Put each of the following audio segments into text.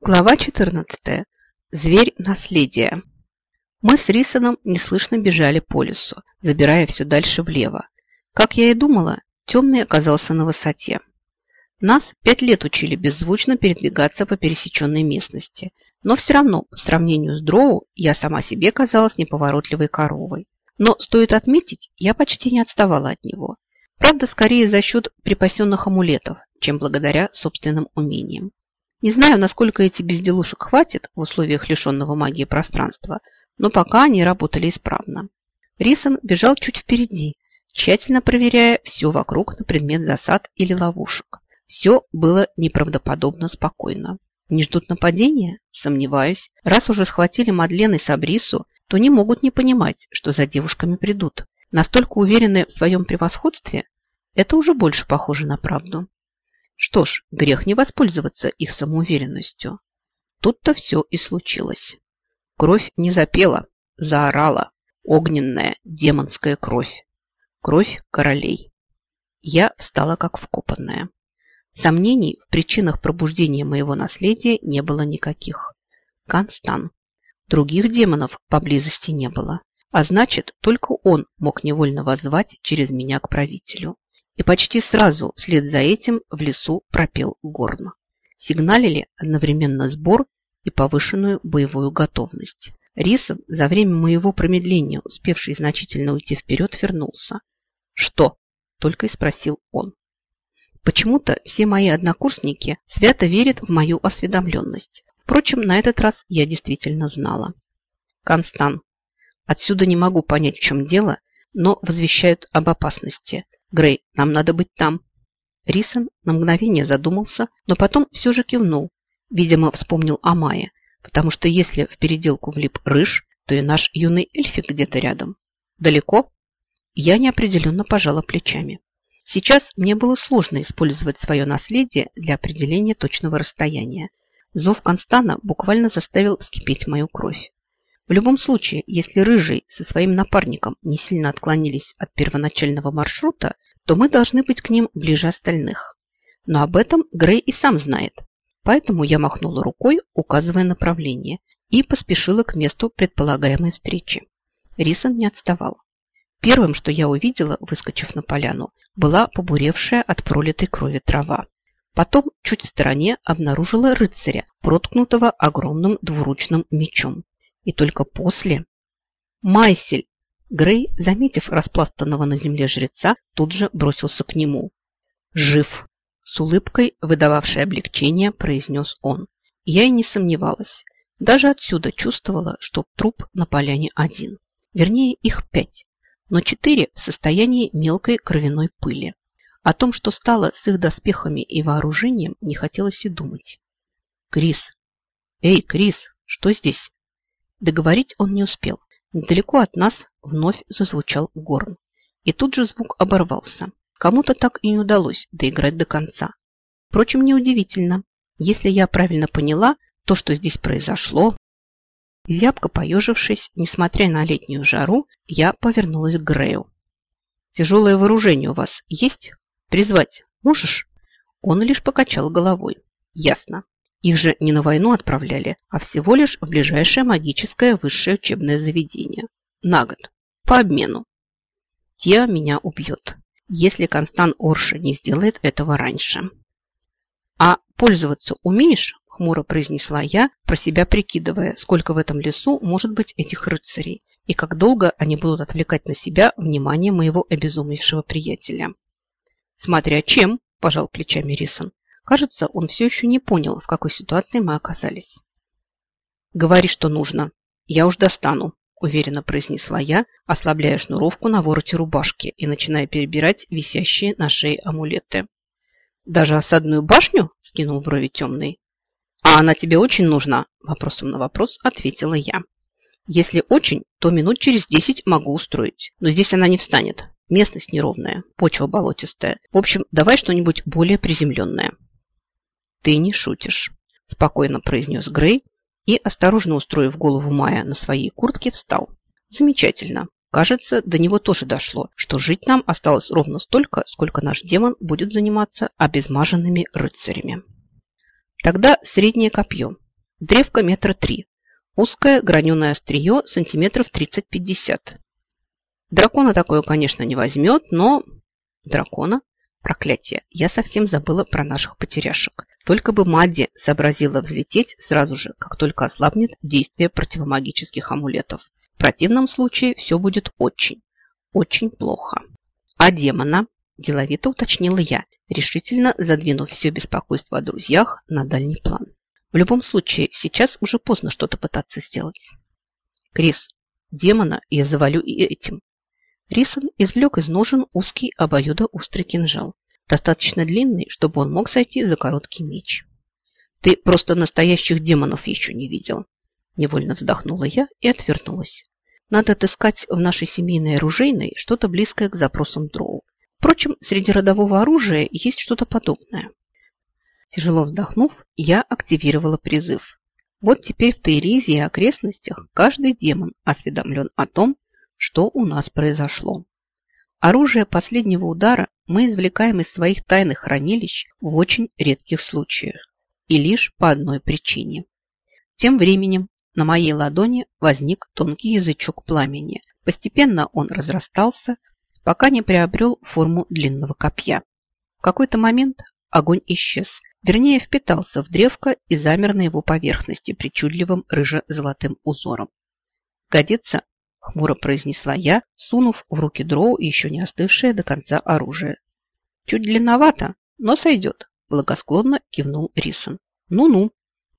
Глава 14. Зверь наследия. Мы с Рисоном неслышно бежали по лесу, забирая все дальше влево. Как я и думала, темный оказался на высоте. Нас пять лет учили беззвучно передвигаться по пересеченной местности, но все равно, по сравнению с дроу, я сама себе казалась неповоротливой коровой. Но, стоит отметить, я почти не отставала от него. Правда, скорее за счет припасенных амулетов, чем благодаря собственным умениям. Не знаю, насколько эти безделушек хватит в условиях лишенного магии пространства, но пока они работали исправно. Рисон бежал чуть впереди, тщательно проверяя все вокруг на предмет засад или ловушек. Все было неправдоподобно спокойно. Не ждут нападения? Сомневаюсь. Раз уже схватили Мадлен и Сабрису, то не могут не понимать, что за девушками придут. Настолько уверены в своем превосходстве, это уже больше похоже на правду. Что ж, грех не воспользоваться их самоуверенностью. Тут-то все и случилось. Кровь не запела, заорала. Огненная, демонская кровь. Кровь королей. Я встала как вкопанная. Сомнений в причинах пробуждения моего наследия не было никаких. Констан. Других демонов поблизости не было. А значит, только он мог невольно воззвать через меня к правителю. И почти сразу вслед за этим в лесу пропел горн. Сигналили одновременно сбор и повышенную боевую готовность. Рисон, за время моего промедления, успевший значительно уйти вперед, вернулся. «Что?» – только и спросил он. Почему-то все мои однокурсники свято верят в мою осведомленность. Впрочем, на этот раз я действительно знала. Констан. Отсюда не могу понять, в чем дело, но возвещают об опасности – Грей, нам надо быть там. Рисон на мгновение задумался, но потом все же кивнул. Видимо, вспомнил о Майе, потому что если в переделку влип рыж, то и наш юный эльфик где-то рядом. Далеко? Я неопределенно пожала плечами. Сейчас мне было сложно использовать свое наследие для определения точного расстояния. Зов Констана буквально заставил вскипеть мою кровь. В любом случае, если Рыжий со своим напарником не сильно отклонились от первоначального маршрута, то мы должны быть к ним ближе остальных. Но об этом Грей и сам знает. Поэтому я махнула рукой, указывая направление, и поспешила к месту предполагаемой встречи. Рисон не отставал. Первым, что я увидела, выскочив на поляну, была побуревшая от пролитой крови трава. Потом, чуть в стороне, обнаружила рыцаря, проткнутого огромным двуручным мечом. И только после... Майсель! Грей, заметив распластанного на земле жреца, тут же бросился к нему. «Жив!» С улыбкой, выдававшей облегчение, произнес он. Я и не сомневалась. Даже отсюда чувствовала, что труп на поляне один. Вернее, их пять, но четыре в состоянии мелкой кровяной пыли. О том, что стало с их доспехами и вооружением, не хотелось и думать. «Крис! Эй, Крис, что здесь?» Договорить он не успел. Недалеко от нас вновь зазвучал горн. И тут же звук оборвался. Кому-то так и не удалось доиграть до конца. Впрочем, неудивительно. Если я правильно поняла, то, что здесь произошло... Зябко поежившись, несмотря на летнюю жару, я повернулась к Грею. «Тяжелое вооружение у вас есть? Призвать можешь?» Он лишь покачал головой. «Ясно. Их же не на войну отправляли, а всего лишь в ближайшее магическое высшее учебное заведение. На год. По обмену. Тия меня убьет, если Констан Орша не сделает этого раньше. А пользоваться умеешь? Хмуро произнесла я, про себя прикидывая, сколько в этом лесу может быть этих рыцарей и как долго они будут отвлекать на себя внимание моего обезумевшего приятеля. Смотря чем, пожал плечами Рисон. Кажется, он все еще не понял, в какой ситуации мы оказались. «Говори, что нужно. Я уж достану», – уверенно произнесла я, ослабляя шнуровку на вороте рубашки и начиная перебирать висящие на шее амулеты. «Даже осадную башню?» – скинул брови темный. «А она тебе очень нужна?» – вопросом на вопрос ответила я. «Если очень, то минут через десять могу устроить, но здесь она не встанет. Местность неровная, почва болотистая. В общем, давай что-нибудь более приземленное». «Ты не шутишь», – спокойно произнес Грей и, осторожно устроив голову Майя на своей куртке, встал. «Замечательно. Кажется, до него тоже дошло, что жить нам осталось ровно столько, сколько наш демон будет заниматься обезмаженными рыцарями. Тогда среднее копье. Древко метра три. Узкое граненое острие сантиметров 30-50. Дракона такое, конечно, не возьмет, но... Дракона? Проклятие, я совсем забыла про наших потеряшек. Только бы Мадди сообразила взлететь сразу же, как только ослабнет действие противомагических амулетов. В противном случае все будет очень, очень плохо. А демона? Деловито уточнила я, решительно задвинув все беспокойство о друзьях на дальний план. В любом случае, сейчас уже поздно что-то пытаться сделать. Крис, демона я завалю и этим. Рисон извлек из ножен узкий обоюдоострый кинжал, достаточно длинный, чтобы он мог сойти за короткий меч. Ты просто настоящих демонов еще не видел. Невольно вздохнула я и отвернулась. Надо отыскать в нашей семейной оружейной что-то близкое к запросам дроу. Впрочем, среди родового оружия есть что-то подобное. Тяжело вздохнув, я активировала призыв. Вот теперь в Тейризе и окрестностях каждый демон осведомлен о том, что у нас произошло. Оружие последнего удара мы извлекаем из своих тайных хранилищ в очень редких случаях и лишь по одной причине. Тем временем на моей ладони возник тонкий язычок пламени. Постепенно он разрастался, пока не приобрел форму длинного копья. В какой-то момент огонь исчез, вернее впитался в древко и замер на его поверхности причудливым рыже-золотым узором. «Годится?» – хмуро произнесла я, сунув в руки дроу еще не остывшее до конца оружие. «Чуть длинновато, но сойдет», – благосклонно кивнул Рисон. «Ну-ну,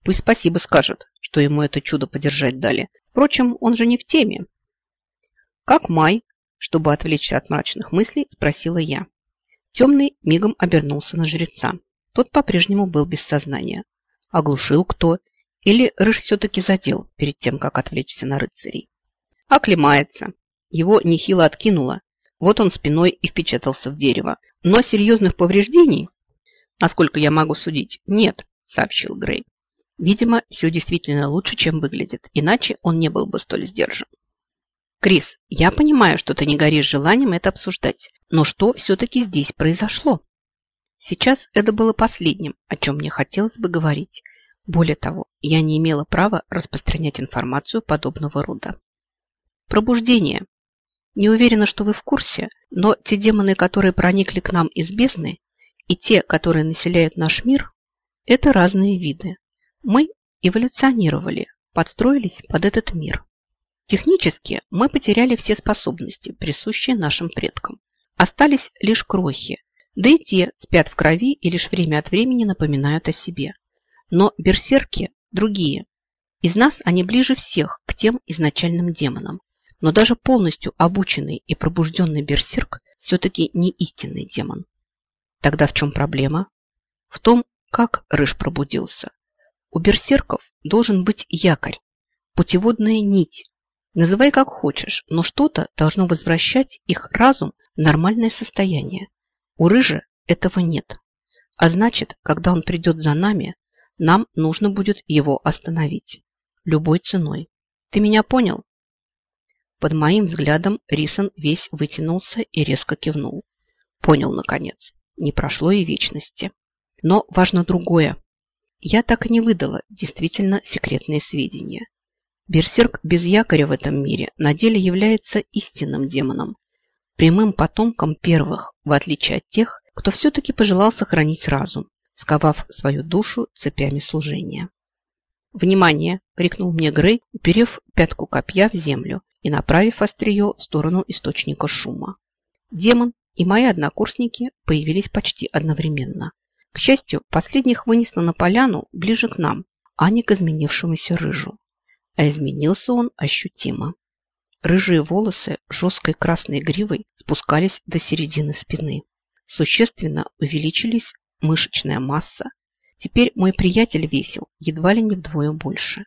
пусть спасибо скажет, что ему это чудо подержать дали. Впрочем, он же не в теме». «Как Май?» Чтобы отвлечься от мрачных мыслей, спросила я. Темный мигом обернулся на жреца. Тот по-прежнему был без сознания. Оглушил кто? Или Рыж все-таки задел перед тем, как отвлечься на рыцарей? Оклемается. Его нехило откинуло. Вот он спиной и впечатался в дерево. Но серьезных повреждений, насколько я могу судить, нет, сообщил Грей. Видимо, все действительно лучше, чем выглядит, иначе он не был бы столь сдержан. Крис, я понимаю, что ты не горишь желанием это обсуждать, но что все-таки здесь произошло? Сейчас это было последним, о чем мне хотелось бы говорить. Более того, я не имела права распространять информацию подобного рода. Пробуждение. Не уверена, что вы в курсе, но те демоны, которые проникли к нам из бездны, и те, которые населяют наш мир, это разные виды. Мы эволюционировали, подстроились под этот мир. Технически мы потеряли все способности, присущие нашим предкам. Остались лишь крохи, да и те спят в крови и лишь время от времени напоминают о себе. Но берсерки другие. Из нас они ближе всех к тем изначальным демонам. Но даже полностью обученный и пробужденный берсерк все-таки не истинный демон. Тогда в чем проблема? В том, как Рыж пробудился. У берсерков должен быть якорь, путеводная нить, Называй как хочешь, но что-то должно возвращать их разум в нормальное состояние. У Рыжи этого нет. А значит, когда он придет за нами, нам нужно будет его остановить. Любой ценой. Ты меня понял? Под моим взглядом Рисон весь вытянулся и резко кивнул. Понял, наконец. Не прошло и вечности. Но важно другое. Я так и не выдала действительно секретные сведения. Берсерк без якоря в этом мире на деле является истинным демоном, прямым потомком первых, в отличие от тех, кто все-таки пожелал сохранить разум, сковав свою душу цепями служения. «Внимание!» – крикнул мне Грей, уперев пятку копья в землю и направив острие в сторону источника шума. Демон и мои однокурсники появились почти одновременно. К счастью, последних вынесло на поляну ближе к нам, а не к изменившемуся рыжу а изменился он ощутимо. Рыжие волосы жесткой красной гривой спускались до середины спины. Существенно увеличились мышечная масса. Теперь мой приятель весил едва ли не вдвое больше.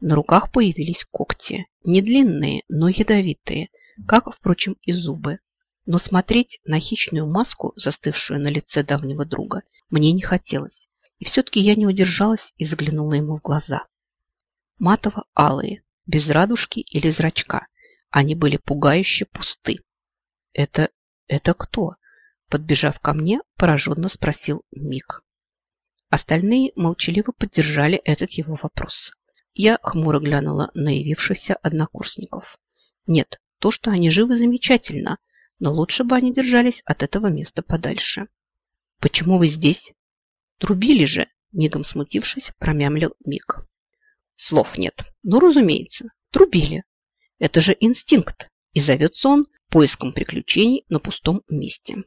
На руках появились когти. Не длинные, но ядовитые, как, впрочем, и зубы. Но смотреть на хищную маску, застывшую на лице давнего друга, мне не хотелось. И все-таки я не удержалась и заглянула ему в глаза матово-алые, без радужки или зрачка. Они были пугающе пусты. «Это... это кто?» Подбежав ко мне, пораженно спросил Мик. Остальные молчаливо поддержали этот его вопрос. Я хмуро глянула на явившихся однокурсников. Нет, то, что они живы, замечательно, но лучше бы они держались от этого места подальше. «Почему вы здесь?» «Трубили же!» – мигом смутившись, промямлил Миг. Слов нет. Ну, разумеется, трубили. Это же инстинкт, и зовется он поиском приключений на пустом месте.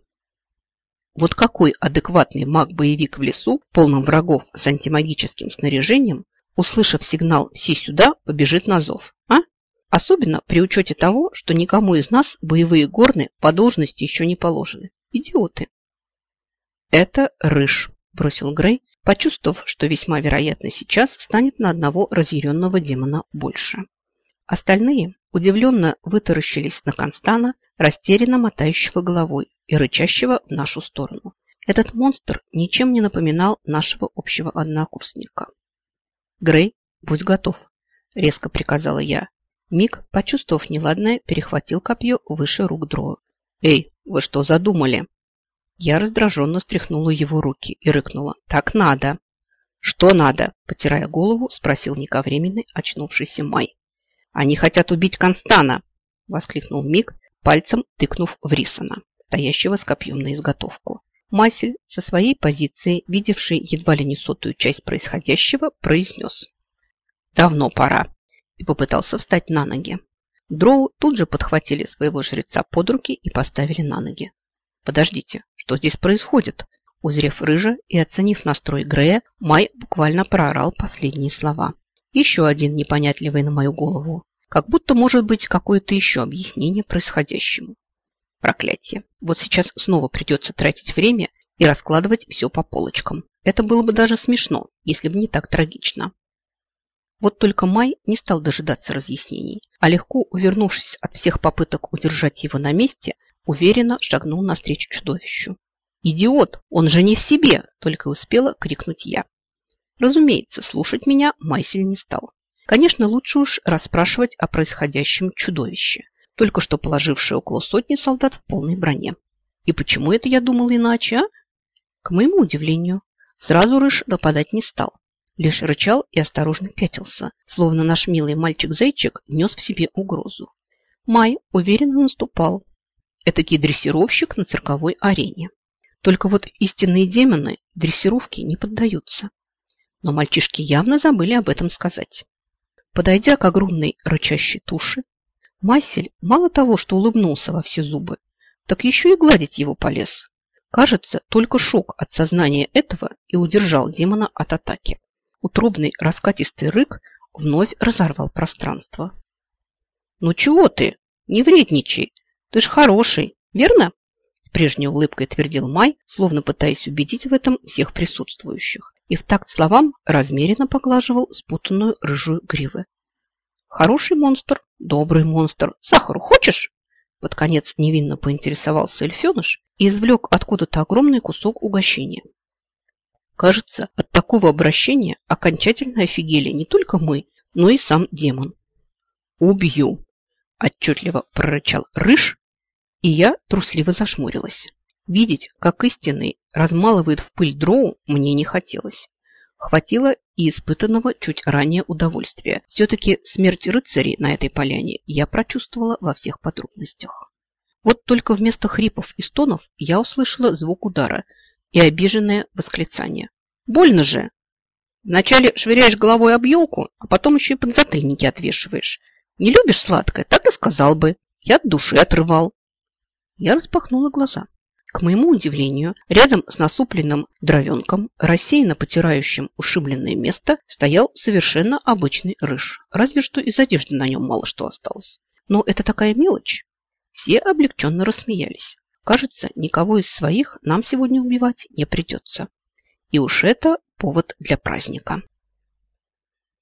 Вот какой адекватный маг-боевик в лесу, полном врагов с антимагическим снаряжением, услышав сигнал «Си сюда», побежит на зов, а? Особенно при учете того, что никому из нас боевые горны по должности еще не положены. Идиоты. Это рыж, бросил Грей, почувствовав, что весьма вероятно сейчас станет на одного разъяренного демона больше. Остальные удивленно вытаращились на Констана, растерянно мотающего головой и рычащего в нашу сторону. Этот монстр ничем не напоминал нашего общего однокурсника. «Грей, будь готов», – резко приказала я. Миг, почувствовав неладное, перехватил копье выше рук Дроу. «Эй, вы что задумали?» Я раздраженно стряхнула его руки и рыкнула. «Так надо!» «Что надо?» – потирая голову, спросил нековременный очнувшийся Май. «Они хотят убить Констана!» – воскликнул Миг, пальцем тыкнув в Рисона, стоящего с копьем на изготовку. Масель со своей позиции, видевший едва ли не сотую часть происходящего, произнес. «Давно пора!» и попытался встать на ноги. Дроу тут же подхватили своего жреца под руки и поставили на ноги. «Подождите, что здесь происходит?» Узрев рыжа и оценив настрой Грея, Май буквально проорал последние слова. Еще один непонятливый на мою голову. Как будто может быть какое-то еще объяснение происходящему. Проклятие. Вот сейчас снова придется тратить время и раскладывать все по полочкам. Это было бы даже смешно, если бы не так трагично. Вот только Май не стал дожидаться разъяснений, а легко увернувшись от всех попыток удержать его на месте, уверенно шагнул навстречу чудовищу. «Идиот! Он же не в себе!» – только успела крикнуть я. Разумеется, слушать меня Майсель не стал. Конечно, лучше уж расспрашивать о происходящем чудовище, только что положившее около сотни солдат в полной броне. И почему это я думал иначе, а? К моему удивлению, сразу Рыж нападать не стал. Лишь рычал и осторожно пятился, словно наш милый мальчик-зайчик нес в себе угрозу. Май уверенно наступал. Этакий дрессировщик на цирковой арене. Только вот истинные демоны дрессировки не поддаются. Но мальчишки явно забыли об этом сказать. Подойдя к огромной рычащей туше, Майсель мало того, что улыбнулся во все зубы, так еще и гладить его полез. Кажется, только шок от сознания этого и удержал демона от атаки. Утробный раскатистый рык вновь разорвал пространство. «Ну чего ты? Не вредничай! Ты ж хороший, верно?» С прежней улыбкой твердил Май, словно пытаясь убедить в этом всех присутствующих, и в такт словам размеренно поглаживал спутанную рыжую гривы. «Хороший монстр, добрый монстр. Сахару хочешь?» Под конец невинно поинтересовался эльфеныш и извлек откуда-то огромный кусок угощения. Кажется, от такого обращения окончательно офигели не только мы, но и сам демон. «Убью!» – отчетливо прорычал Рыж, и я трусливо зашмурилась. Видеть, как истинный размалывает в пыль дроу, мне не хотелось. Хватило и испытанного чуть ранее удовольствия. Все-таки смерть рыцарей на этой поляне я прочувствовала во всех подробностях. Вот только вместо хрипов и стонов я услышала звук удара и обиженное восклицание. «Больно же!» Вначале швыряешь головой об елку, а потом еще и подзатыльники отвешиваешь. Не любишь сладкое, так и сказал бы. Я от души отрывал. Я распахнула глаза. К моему удивлению, рядом с насупленным дровенком, рассеянно потирающим ушибленное место, стоял совершенно обычный рыж. Разве что из одежды на нем мало что осталось. Но это такая мелочь. Все облегченно рассмеялись. Кажется, никого из своих нам сегодня убивать не придется. И уж это повод для праздника.